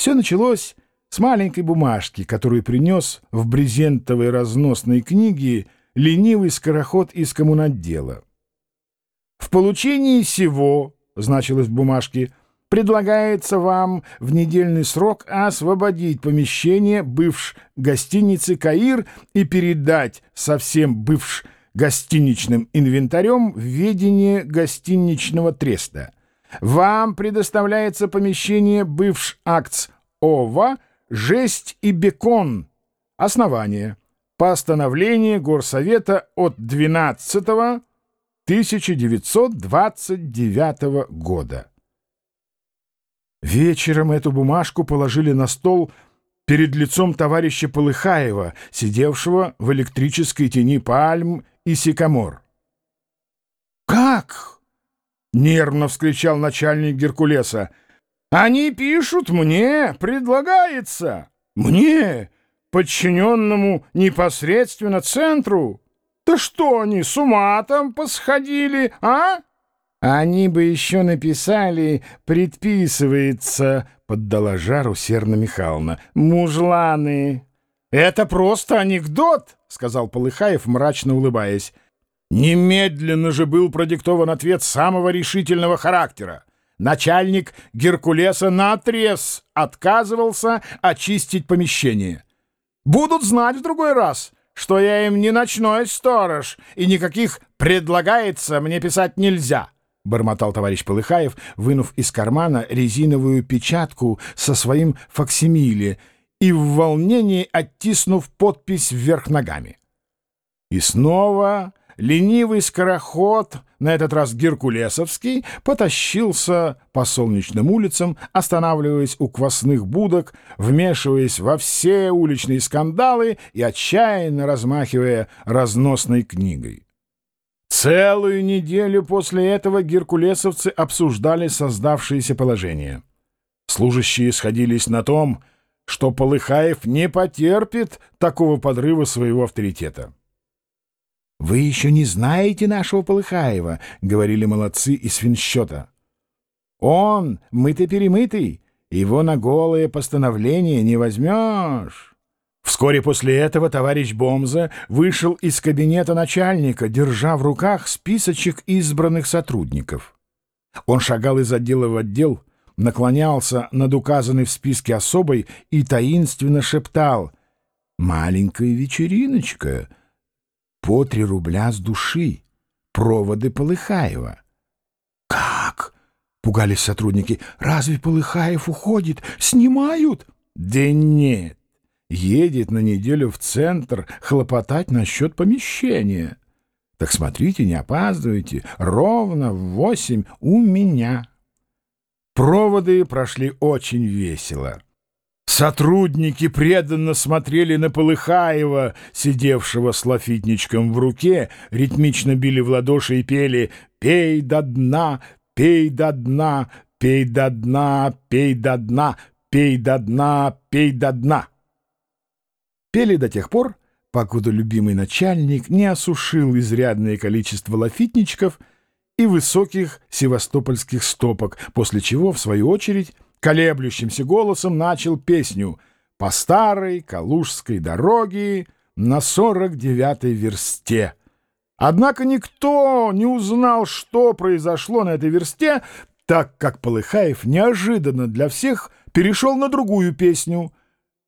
Все началось с маленькой бумажки, которую принес в брезентовой разносной книге ленивый скороход из коммунотдела. «В получении сего», — значилось в бумажке, — «предлагается вам в недельный срок освободить помещение бывш гостиницы «Каир» и передать со всем бывш гостиничным инвентарем в ведение гостиничного треста. Вам предоставляется помещение бывш акц ОВА «Жесть и бекон». Основание. Постановление Горсовета от 12 1929 года. Вечером эту бумажку положили на стол перед лицом товарища Полыхаева, сидевшего в электрической тени пальм и сикамор. «Как?» — нервно вскричал начальник Геркулеса. «Они пишут мне, предлагается. Мне, подчиненному непосредственно центру. Да что они, с ума там посходили, а?» «Они бы еще написали «предписывается», — поддала жару Серна Михайловна. «Мужланы!» «Это просто анекдот!» — сказал Полыхаев, мрачно улыбаясь. Немедленно же был продиктован ответ самого решительного характера. Начальник Геркулеса наотрез отказывался очистить помещение. «Будут знать в другой раз, что я им не ночной сторож, и никаких «предлагается» мне писать нельзя». — бормотал товарищ Полыхаев, вынув из кармана резиновую печатку со своим факсимиле и в волнении оттиснув подпись вверх ногами. И снова ленивый скороход, на этот раз геркулесовский, потащился по солнечным улицам, останавливаясь у квасных будок, вмешиваясь во все уличные скандалы и отчаянно размахивая разносной книгой. Целую неделю после этого геркулесовцы обсуждали создавшееся положение. Служащие сходились на том, что Полыхаев не потерпит такого подрыва своего авторитета. «Вы еще не знаете нашего Полыхаева», — говорили молодцы из финсчета. «Он мытый-перемытый, его на голое постановление не возьмешь». Вскоре после этого товарищ Бомза вышел из кабинета начальника, держа в руках списочек избранных сотрудников. Он шагал из отдела в отдел, наклонялся над указанной в списке особой и таинственно шептал «Маленькая вечериночка» по три рубля с души. Проводы Полыхаева. «Как?» — пугались сотрудники. «Разве Полыхаев уходит? Снимают?» «Да нет. Едет на неделю в центр хлопотать насчет помещения. Так смотрите, не опаздывайте. Ровно в восемь у меня». Проводы прошли очень весело. Сотрудники преданно смотрели на Полыхаева, сидевшего с лафитничком в руке, ритмично били в ладоши и пели «Пей до дна, пей до дна, пей до дна, пей до дна, пей до дна, пей до дна». Пели до тех пор, покуда любимый начальник не осушил изрядное количество лафитничков и высоких севастопольских стопок, после чего, в свою очередь, колеблющимся голосом начал песню «По старой Калужской дороге на сорок девятой версте». Однако никто не узнал, что произошло на этой версте, так как Полыхаев неожиданно для всех перешел на другую песню.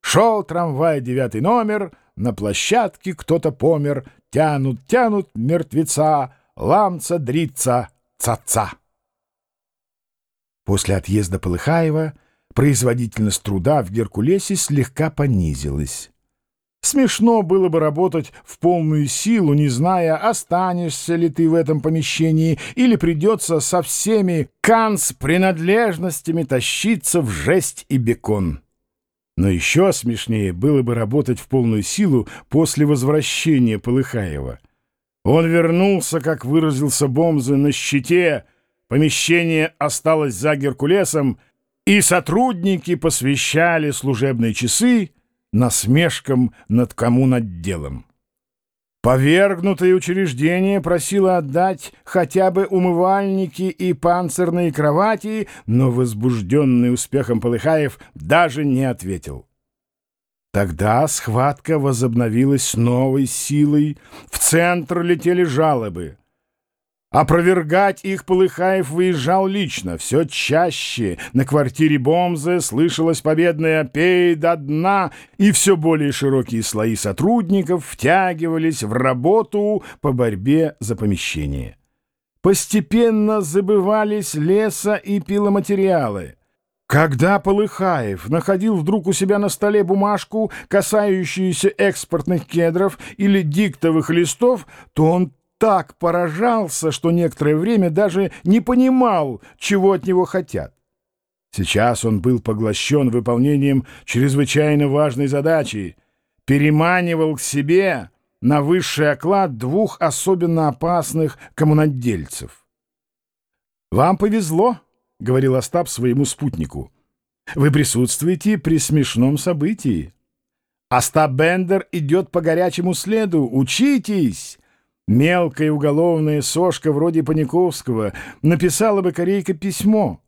Шел трамвай девятый номер, на площадке кто-то помер, тянут, тянут мертвеца, ламца, дрица, ца-ца. После отъезда Полыхаева производительность труда в Геркулесе слегка понизилась. Смешно было бы работать в полную силу, не зная, останешься ли ты в этом помещении или придется со всеми канц-принадлежностями тащиться в жесть и бекон. Но еще смешнее было бы работать в полную силу после возвращения Полыхаева. Он вернулся, как выразился Бомзы, на щите, Помещение осталось за Геркулесом, и сотрудники посвящали служебные часы насмешкам над коммунотделом. Повергнутое учреждение просило отдать хотя бы умывальники и панцирные кровати, но возбужденный успехом Полыхаев даже не ответил. Тогда схватка возобновилась с новой силой, в центр летели жалобы — Опровергать их Полыхаев выезжал лично. Все чаще на квартире Бомзе слышалось победное «пей до дна», и все более широкие слои сотрудников втягивались в работу по борьбе за помещение. Постепенно забывались леса и пиломатериалы. Когда Полыхаев находил вдруг у себя на столе бумажку, касающуюся экспортных кедров или диктовых листов, то он так поражался, что некоторое время даже не понимал, чего от него хотят. Сейчас он был поглощен выполнением чрезвычайно важной задачи, переманивал к себе на высший оклад двух особенно опасных коммунодельцев. «Вам повезло», — говорил Остап своему спутнику. «Вы присутствуете при смешном событии. Остап Бендер идет по горячему следу. Учитесь!» Мелкая уголовная сошка вроде Паниковского написала бы корейка письмо.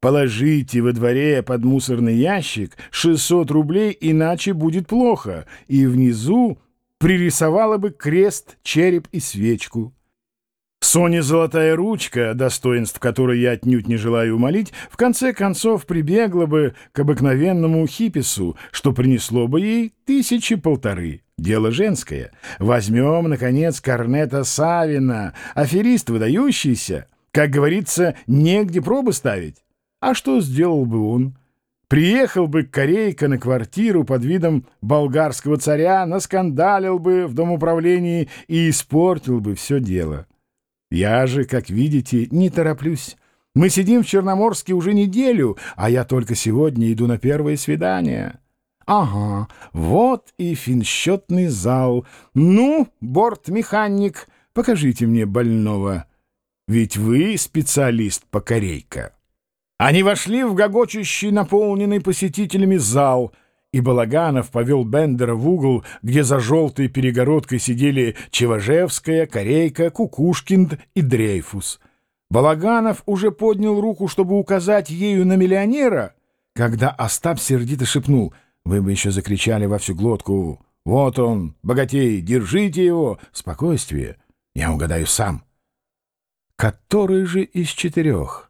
Положите во дворе под мусорный ящик 600 рублей, иначе будет плохо, и внизу пририсовала бы крест, череп и свечку. Соня «Золотая ручка», достоинств которой я отнюдь не желаю умолить, в конце концов прибегла бы к обыкновенному хипису, что принесло бы ей тысячи полторы. Дело женское. Возьмем, наконец, Корнета Савина, аферист выдающийся. Как говорится, негде пробы ставить. А что сделал бы он? Приехал бы Корейка на квартиру под видом болгарского царя, наскандалил бы в дом управления и испортил бы все дело. Я же, как видите, не тороплюсь. Мы сидим в Черноморске уже неделю, а я только сегодня иду на первое свидание. Ага, вот и финсчетный зал. Ну, бортмеханик, покажите мне больного. Ведь вы специалист по корейка. Они вошли в гогочущий, наполненный посетителями зал, и Балаганов повел Бендера в угол, где за желтой перегородкой сидели Чеважевская, Корейка, Кукушкинд и Дрейфус. Балаганов уже поднял руку, чтобы указать ею на миллионера, когда Остап сердито шепнул — вы бы еще закричали во всю глотку «Вот он, богатей, держите его!» Спокойствие. Я угадаю сам. Который же из четырех?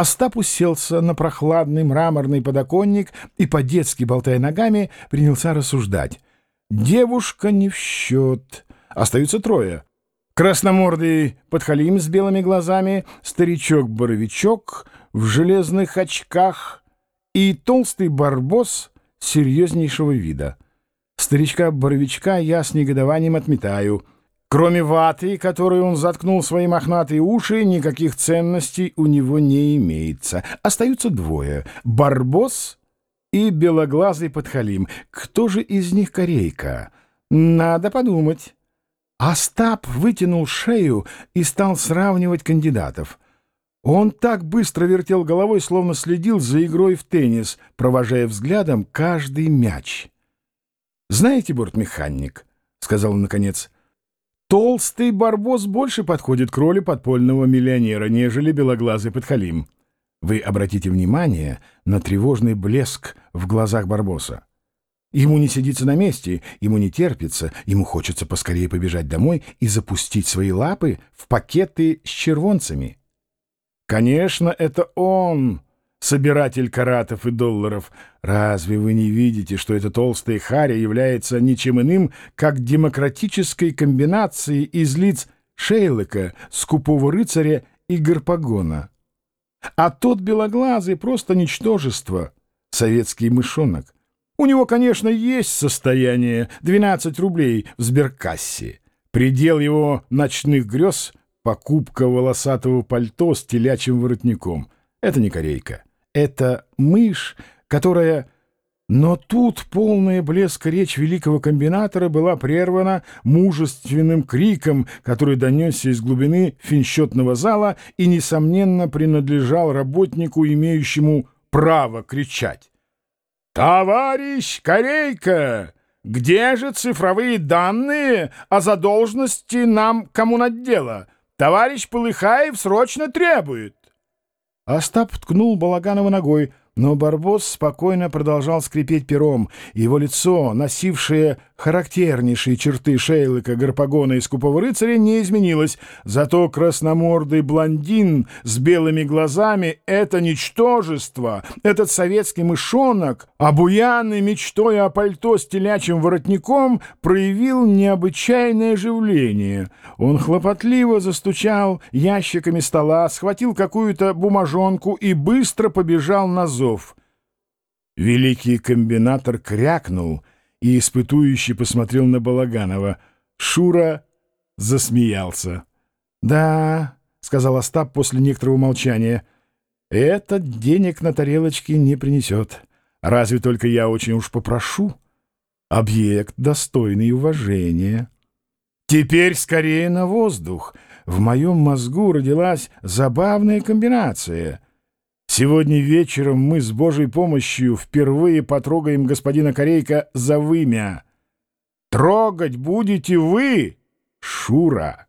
Остап уселся на прохладный мраморный подоконник и, по-детски болтая ногами, принялся рассуждать. Девушка не в счет. Остаются трое. Красномордый подхалим с белыми глазами, старичок-боровичок в железных очках и толстый барбос — серьезнейшего вида. Старичка-боровичка я с негодованием отметаю. Кроме ваты, которой он заткнул свои мохнатые уши, никаких ценностей у него не имеется. Остаются двое — Барбос и белоглазый подхалим. Кто же из них корейка? Надо подумать. Остап вытянул шею и стал сравнивать кандидатов — он так быстро вертел головой, словно следил за игрой в теннис, провожая взглядом каждый мяч. «Знаете, бортмеханик», — сказал он наконец, — «толстый барбос больше подходит к роли подпольного миллионера, нежели белоглазый подхалим. Вы обратите внимание на тревожный блеск в глазах барбоса. Ему не сидится на месте, ему не терпится, ему хочется поскорее побежать домой и запустить свои лапы в пакеты с червонцами». Конечно, это он, собиратель каратов и долларов. Разве вы не видите, что эта толстая харя является ничем иным, как демократической комбинацией из лиц Шейлока, скупого рыцаря и Гарпагона? А тот белоглазый просто ничтожество, советский мышонок. У него, конечно, есть состояние 12 рублей в сберкассе. Предел его ночных грез — Покупка волосатого пальто с телячьим воротником. Это не корейка. Это мышь, которая... Но тут полная блеска речь великого комбинатора была прервана мужественным криком, который донесся из глубины финсчетного зала и, несомненно, принадлежал работнику, имеющему право кричать. «Товарищ Корейка! где же цифровые данные о задолженности нам кому дело? Товарищ Полыхаев срочно требует. Остап ткнул Балаганова ногой, но Барбос спокойно продолжал скрипеть пером. Его лицо, носившее характернейшие черты Шейлока, Гарпагона и Скупого рыцаря, не изменилось. Зато красномордый блондин с белыми глазами — это ничтожество, этот советский мышонок, обуянный мечтой о пальто с телячьим воротником, проявил необычайное оживление. Он хлопотливо застучал ящиками стола, схватил какую-то бумажонку и быстро побежал на зов. Великий комбинатор крякнул — и испытующий посмотрел на Балаганова. Шура засмеялся. «Да», — сказал Остап после некоторого молчания, — «этот денег на тарелочке не принесет. Разве только я очень уж попрошу. Объект, достойный уважения. Теперь скорее на воздух. В моем мозгу родилась забавная комбинация — Сегодня вечером мы с Божьей помощью впервые потрогаем господина Корейка за вымя. Трогать будете вы, Шура.